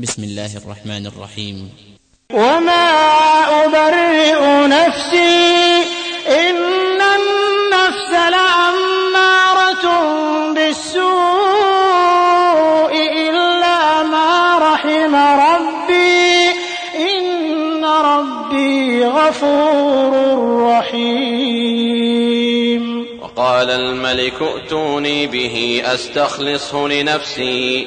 بسم الله الرحمن الرحيم وما أبرئ نفسي إن النفس لأمارة بالسوء إلا ما رحم ربي إن ربي غفور رحيم۔ وقال الملك ائتوني به أستخلصه لنفسي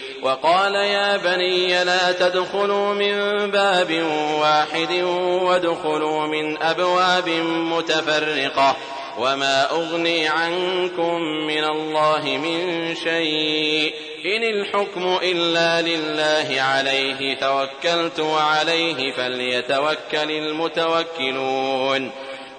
وقال يا بني لا تدخلوا من باب واحد وادخلوا من أبواب متفرقة وما أغني عنكم من الله من شيء إن الحكم إلا لله عليه توكلت وعليه فليتوكل المتوكلون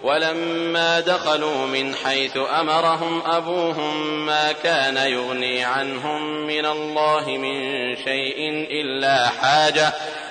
ولما دخلوا من حيث أمرهم أبوهم ما كان يغني عنهم من الله من شيء إلا حاجة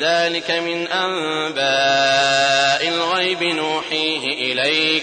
ذلك من أنباء الغيب نوحيه إليك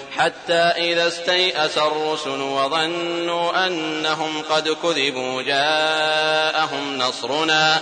حتى إذا استيأس الرسل وظنوا أنهم قد كذبوا جاءهم نصرنا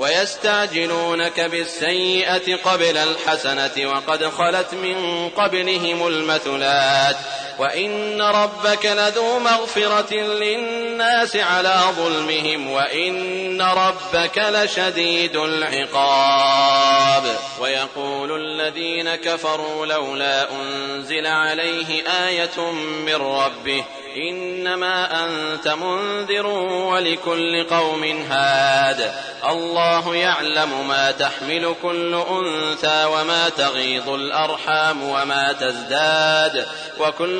ويستعجلونك بالسيئة قبل الحسنة وقد خلت من قبلهم المثلات وإن ربك لذو مغفرة للناس على ظلمهم وإن ربك لشديد العقاب ويقول الذين كفروا لولا أنزل عليه آية من ربه إنما أنت منذر ولكل قوم هاد الله يعلم ما تحمل كل أنثى وما تغيض الأرحام وما تزداد وكل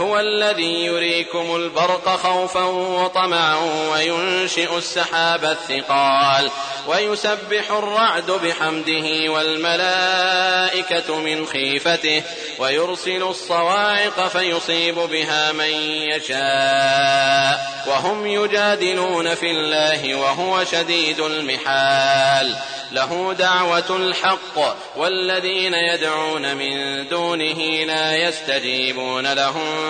هو الذي يريكم البرق خوفا وطمعا وينشئ السحاب الثقال ويسبح الرعد بحمده والملائكة من خيفته ويرسل الصواعق فيصيب بها من يشاء وهم يجادلون في الله وهو شديد المحال له دعوة الحق والذين يدعون من دونه لا يستجيبون لهم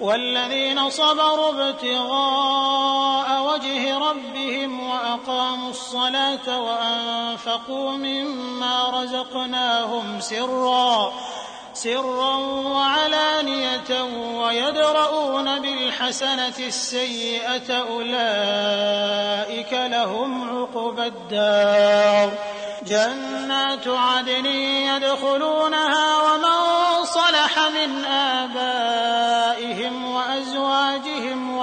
والذين صبروا ابتغاء وجه ربهم وأقاموا الصلاة وأنفقوا مما رزقناهم سرا سرا وعلانية ويدرؤون بالحسنة السيئة أولئك لهم عقبى الدار. جنات عدن يدخلونها ومن صلح من آبائهم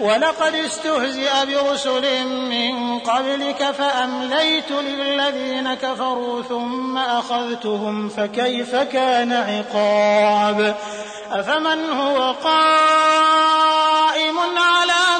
ولقد استهزئ برسل من قبلك فأمليت للذين كفروا ثم أخذتهم فكيف كان عقاب؟ أفمن هو قائم على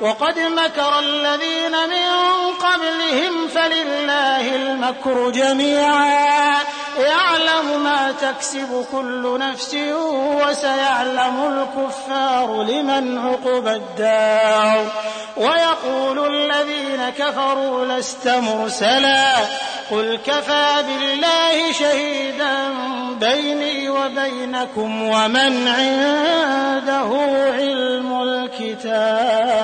وقد مكر الذين من قبلهم فلله المكر جميعا. يعلم ما تكسب كل نفس وسيعلم الكفار لمن عقب الدار. ويقول الذين كفروا لست مرسلا. قل كفى بالله شهيدا بيني وبينكم ومن عنده علم الكتاب.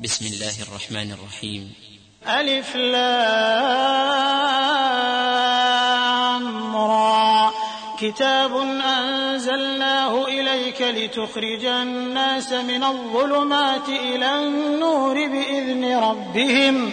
بسم الله الرحمن الرحيم. ألف لام را. كتاب أنزلناه إليك لتخرج الناس من الظلمات إلى النور بإذن ربهم.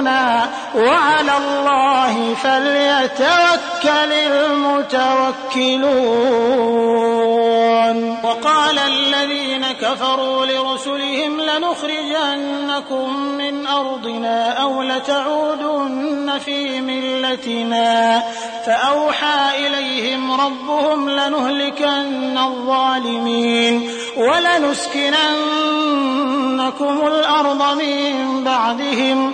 وعلى الله فليتوكل المتوكلون. وقال الذين كفروا لرسلهم لنخرجنكم من أرضنا أو لتعودن في ملتنا. فأوحى إليهم ربهم لنهلكن الظالمين. ولنسكننكم الأرض من بعدهم.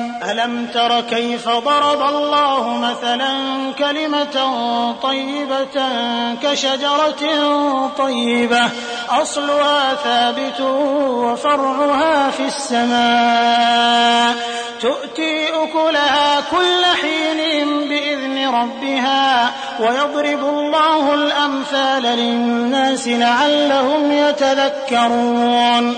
أَلَمْ تَرَ كَيْفَ ضَرَبَ اللَّهُ مَثَلًا كَلِمَةً طَيِّبَةً كَشَجَرَةٍ طَيِّبَةٍ أَصْلُهَا ثَابِتٌ وَفَرْعُهَا فِي السَّمَاءِ تُؤْتِي أُكُلَهَا كُلَّ حِينٍ بِإِذْنِ رَبِّهَا وَيَضْرِبُ اللَّهُ الْأَمْثَالَ لِلنَّاسِ لَعَلَّهُمْ يَتَذَكَّرُونَ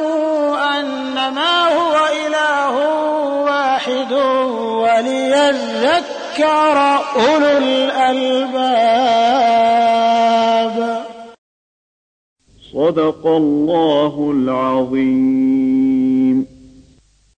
يذكر أولو الألباب صدق الله العظيم